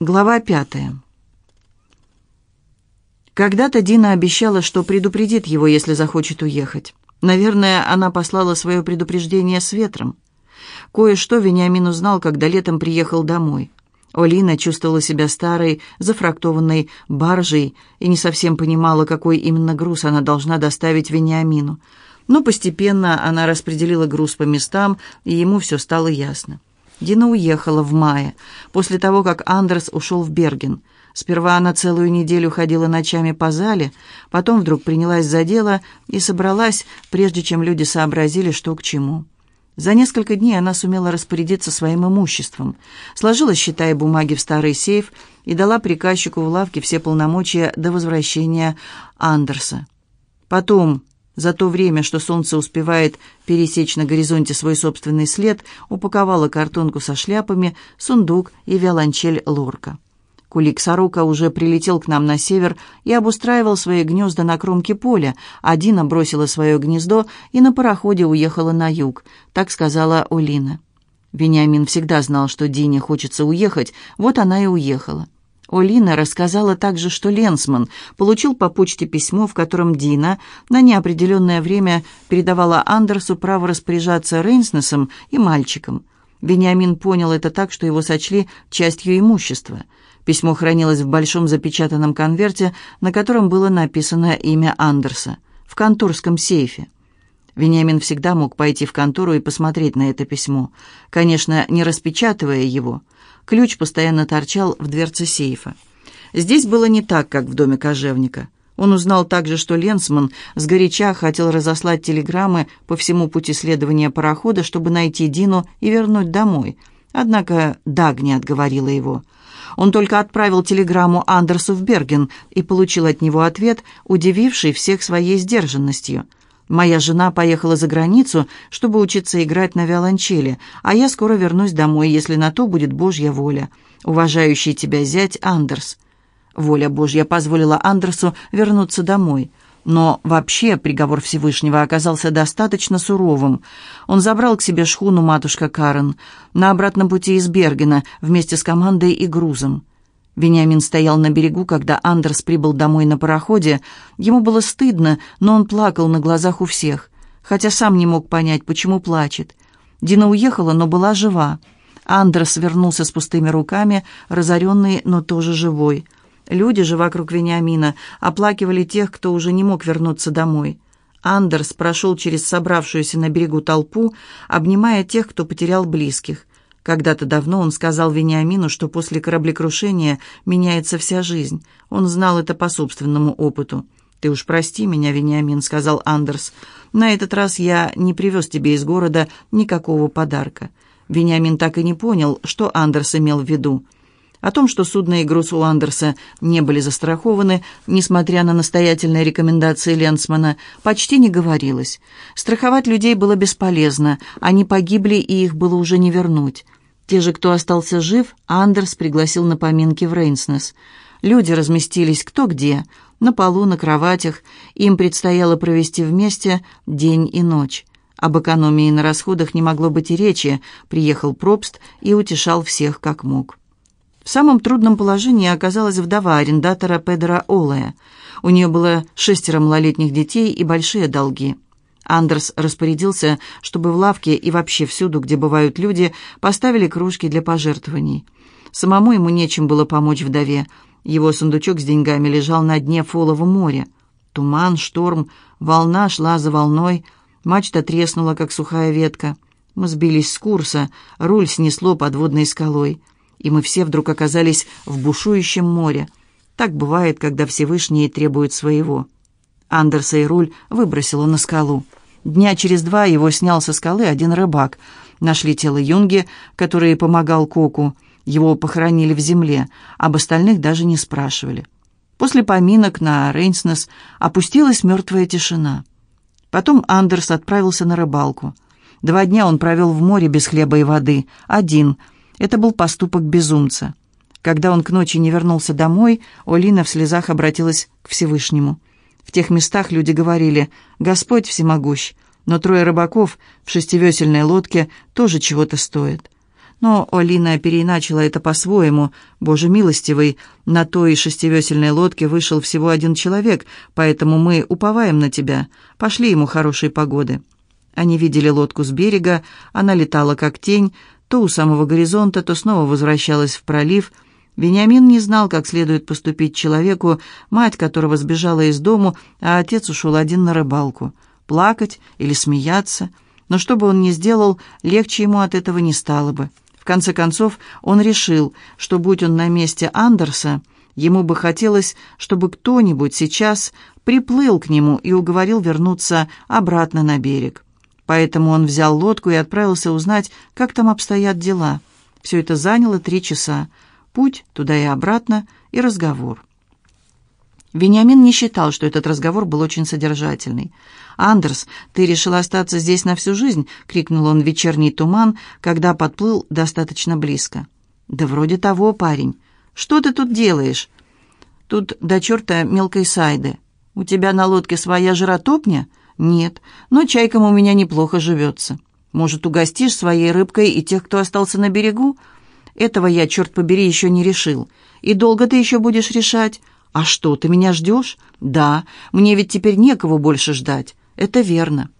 Глава пятая. Когда-то Дина обещала, что предупредит его, если захочет уехать. Наверное, она послала свое предупреждение с ветром. Кое-что Вениамин узнал, когда летом приехал домой. Олина чувствовала себя старой, зафрактованной баржей и не совсем понимала, какой именно груз она должна доставить Вениамину. Но постепенно она распределила груз по местам, и ему все стало ясно. Дина уехала в мае, после того, как Андерс ушел в Берген. Сперва она целую неделю ходила ночами по зале, потом вдруг принялась за дело и собралась, прежде чем люди сообразили, что к чему. За несколько дней она сумела распорядиться своим имуществом, сложила счета и бумаги в старый сейф и дала приказчику в лавке все полномочия до возвращения Андерса. Потом за то время, что солнце успевает пересечь на горизонте свой собственный след, упаковала картонку со шляпами, сундук и виолончель лорка. Кулик Сорока уже прилетел к нам на север и обустраивал свои гнезда на кромке поля, а Дина бросила свое гнездо и на пароходе уехала на юг, так сказала Олина. Вениамин всегда знал, что Дине хочется уехать, вот она и уехала. Олина рассказала также, что Ленсман получил по почте письмо, в котором Дина на неопределенное время передавала Андерсу право распоряжаться Рейнснесом и мальчиком. Вениамин понял это так, что его сочли частью имущества. Письмо хранилось в большом запечатанном конверте, на котором было написано имя Андерса, в конторском сейфе. Вениамин всегда мог пойти в контору и посмотреть на это письмо, конечно, не распечатывая его – Ключ постоянно торчал в дверце сейфа. Здесь было не так, как в доме кожевника. Он узнал также, что Ленсман сгоряча хотел разослать телеграммы по всему пути следования парохода, чтобы найти Дину и вернуть домой. Однако Дагни отговорила его. Он только отправил телеграмму Андерсу в Берген и получил от него ответ, удививший всех своей сдержанностью – Моя жена поехала за границу, чтобы учиться играть на виолончели, а я скоро вернусь домой, если на то будет Божья воля. Уважающий тебя зять Андерс. Воля Божья позволила Андерсу вернуться домой. Но вообще приговор Всевышнего оказался достаточно суровым. Он забрал к себе шхуну матушка Карен на обратном пути из Бергена вместе с командой и грузом. Вениамин стоял на берегу, когда Андерс прибыл домой на пароходе. Ему было стыдно, но он плакал на глазах у всех, хотя сам не мог понять, почему плачет. Дина уехала, но была жива. Андерс вернулся с пустыми руками, разоренный, но тоже живой. Люди же вокруг Вениамина оплакивали тех, кто уже не мог вернуться домой. Андерс прошел через собравшуюся на берегу толпу, обнимая тех, кто потерял близких. Когда-то давно он сказал Вениамину, что после кораблекрушения меняется вся жизнь. Он знал это по собственному опыту. «Ты уж прости меня, Вениамин», — сказал Андерс. «На этот раз я не привез тебе из города никакого подарка». Вениамин так и не понял, что Андерс имел в виду. О том, что судно и груз у Андерса не были застрахованы, несмотря на настоятельные рекомендации Ленсмана, почти не говорилось. Страховать людей было бесполезно, они погибли, и их было уже не вернуть. Те же, кто остался жив, Андерс пригласил на поминки в Рейнснес. Люди разместились кто где, на полу, на кроватях. Им предстояло провести вместе день и ночь. Об экономии на расходах не могло быть и речи. Приехал Пробст и утешал всех как мог. В самом трудном положении оказалась вдова арендатора Педера Олая. У нее было шестеро малолетних детей и большие долги. Андерс распорядился, чтобы в лавке и вообще всюду, где бывают люди, поставили кружки для пожертвований. Самому ему нечем было помочь вдове. Его сундучок с деньгами лежал на дне Фолова моря. Туман, шторм, волна шла за волной, мачта треснула, как сухая ветка. Мы сбились с курса, руль снесло подводной скалой, и мы все вдруг оказались в бушующем море. Так бывает, когда Всевышний требует своего. Андерса и руль выбросило на скалу. Дня через два его снял со скалы один рыбак. Нашли тело Юнги, который помогал Коку. Его похоронили в земле, об остальных даже не спрашивали. После поминок на Рейнснес опустилась мертвая тишина. Потом Андерс отправился на рыбалку. Два дня он провел в море без хлеба и воды, один. Это был поступок безумца. Когда он к ночи не вернулся домой, Олина в слезах обратилась к Всевышнему. В тех местах люди говорили «Господь всемогущ», но трое рыбаков в шестивесельной лодке тоже чего-то стоят. Но Олина переиначила это по-своему. Боже милостивый, на той шестивесельной лодке вышел всего один человек, поэтому мы уповаем на тебя. Пошли ему хорошей погоды. Они видели лодку с берега, она летала как тень, то у самого горизонта, то снова возвращалась в пролив. Вениамин не знал, как следует поступить человеку, мать которого сбежала из дому, а отец ушел один на рыбалку. Плакать или смеяться. Но что бы он ни сделал, легче ему от этого не стало бы. В конце концов, он решил, что, будь он на месте Андерса, ему бы хотелось, чтобы кто-нибудь сейчас приплыл к нему и уговорил вернуться обратно на берег. Поэтому он взял лодку и отправился узнать, как там обстоят дела. Все это заняло три часа. Путь туда и обратно, и разговор. Вениамин не считал, что этот разговор был очень содержательный. «Андерс, ты решил остаться здесь на всю жизнь?» — крикнул он в вечерний туман, когда подплыл достаточно близко. «Да вроде того, парень. Что ты тут делаешь?» «Тут до черта мелкой сайды. У тебя на лодке своя жиротопня?» «Нет, но чайкам у меня неплохо живется. Может, угостишь своей рыбкой и тех, кто остался на берегу? Этого я, черт побери, еще не решил. И долго ты еще будешь решать? А что, ты меня ждешь? Да, мне ведь теперь некого больше ждать. Это верно».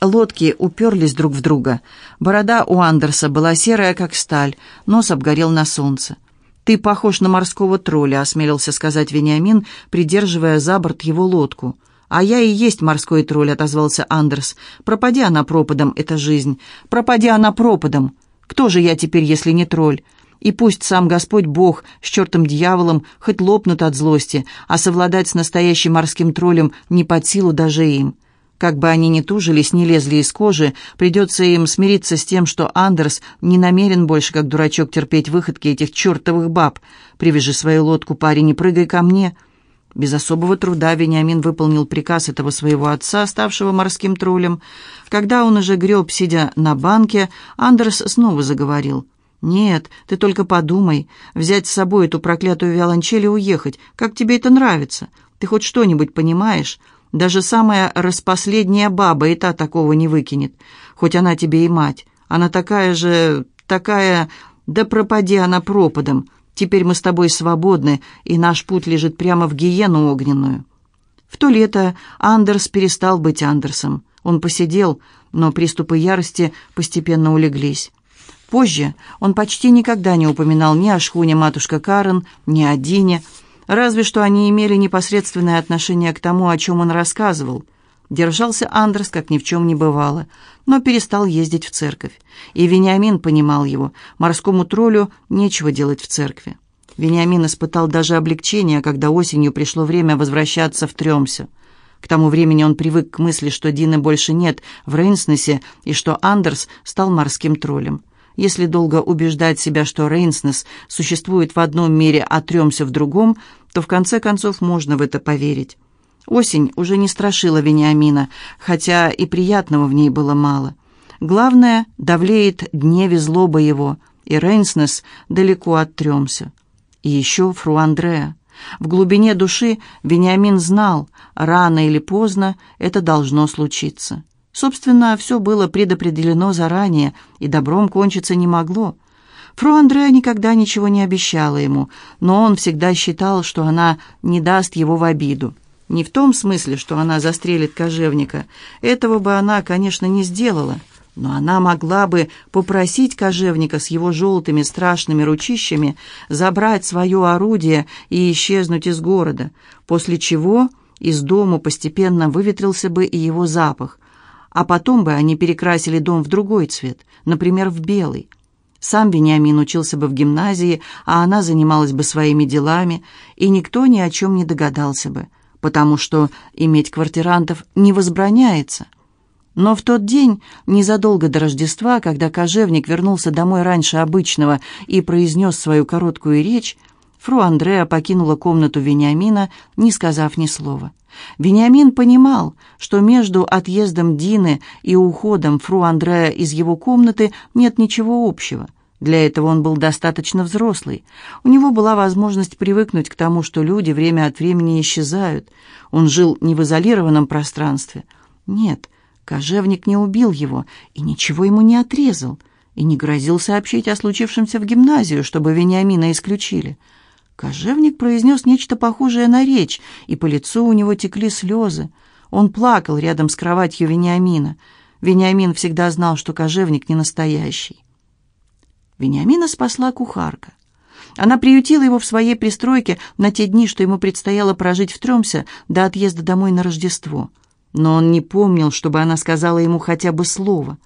Лодки уперлись друг в друга. Борода у Андерса была серая, как сталь, нос обгорел на солнце. «Ты похож на морского тролля», — осмелился сказать Вениамин, придерживая за борт его лодку. «А я и есть морской тролль», — отозвался Андерс. «Пропади она пропадом, эта жизнь. Пропади она пропадом. Кто же я теперь, если не тролль? И пусть сам Господь Бог с чертом дьяволом хоть лопнут от злости, а совладать с настоящим морским троллем не под силу даже им». Как бы они ни тужились, не лезли из кожи, придется им смириться с тем, что Андерс не намерен больше, как дурачок, терпеть выходки этих чертовых баб. «Привяжи свою лодку, парень, и прыгай ко мне». Без особого труда Вениамин выполнил приказ этого своего отца, ставшего морским троллем. Когда он уже греб, сидя на банке, Андерс снова заговорил. «Нет, ты только подумай. Взять с собой эту проклятую виолончель и уехать. Как тебе это нравится? Ты хоть что-нибудь понимаешь? Даже самая распоследняя баба и та такого не выкинет. Хоть она тебе и мать. Она такая же... такая... Да пропади она пропадом. Теперь мы с тобой свободны, и наш путь лежит прямо в гиену огненную». В то лето Андерс перестал быть Андерсом. Он посидел, но приступы ярости постепенно улеглись. Позже он почти никогда не упоминал ни о шхуне матушка Карен, ни о Дине, разве что они имели непосредственное отношение к тому, о чем он рассказывал – Держался Андрес, как ни в чем не бывало, но перестал ездить в церковь. И Вениамин понимал его. Морскому троллю нечего делать в церкви. Вениамин испытал даже облегчение, когда осенью пришло время возвращаться в Тремсе. К тому времени он привык к мысли, что Дины больше нет в Рейнснесе и что Андерс стал морским троллем. Если долго убеждать себя, что Рейнснес существует в одном мире, а Тремсе в другом, то в конце концов можно в это поверить. Осень уже не страшила Вениамина, хотя и приятного в ней было мало. Главное, давлеет дневе злоба его, и Рейнснес далеко от Тремся. И еще фру Андреа. В глубине души Вениамин знал, рано или поздно это должно случиться. Собственно, все было предопределено заранее, и добром кончиться не могло. Фру Андреа никогда ничего не обещала ему, но он всегда считал, что она не даст его в обиду. Не в том смысле, что она застрелит кожевника. Этого бы она, конечно, не сделала. Но она могла бы попросить кожевника с его желтыми страшными ручищами забрать свое орудие и исчезнуть из города, после чего из дома постепенно выветрился бы и его запах, а потом бы они перекрасили дом в другой цвет, например, в белый. Сам Вениамин учился бы в гимназии, а она занималась бы своими делами, и никто ни о чем не догадался бы потому что иметь квартирантов не возбраняется. Но в тот день, незадолго до Рождества, когда кожевник вернулся домой раньше обычного и произнес свою короткую речь, фру Андреа покинула комнату Вениамина, не сказав ни слова. Вениамин понимал, что между отъездом Дины и уходом фру Андреа из его комнаты нет ничего общего – для этого он был достаточно взрослый. У него была возможность привыкнуть к тому, что люди время от времени исчезают. Он жил не в изолированном пространстве. Нет, кожевник не убил его и ничего ему не отрезал. и не грозил сообщить о случившемся в гимназию, чтобы Вениамина исключили. Кожевник произнес нечто похожее на речь, и по лицу у него текли слезы. Он плакал рядом с кроватью Вениамина. Вениамин всегда знал, что кожевник не настоящий. Вениамина спасла кухарка. Она приютила его в своей пристройке на те дни, что ему предстояло прожить в Тремсе до отъезда домой на Рождество. Но он не помнил, чтобы она сказала ему хотя бы слово.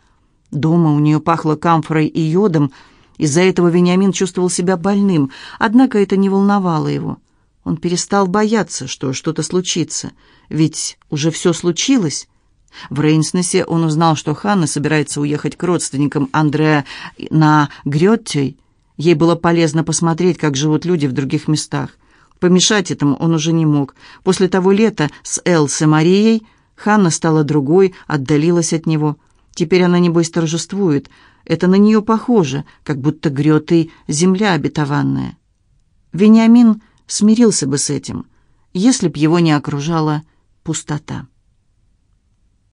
Дома у нее пахло камфорой и йодом, из-за этого Вениамин чувствовал себя больным, однако это не волновало его. Он перестал бояться, что что-то случится, ведь уже все случилось. В Рейнснесе он узнал, что Ханна собирается уехать к родственникам Андреа на Греттей. Ей было полезно посмотреть, как живут люди в других местах. Помешать этому он уже не мог. После того лета с Элс и Марией Ханна стала другой, отдалилась от него. Теперь она, небось, торжествует. Это на нее похоже, как будто Грётой земля обетованная. Вениамин смирился бы с этим, если б его не окружала пустота.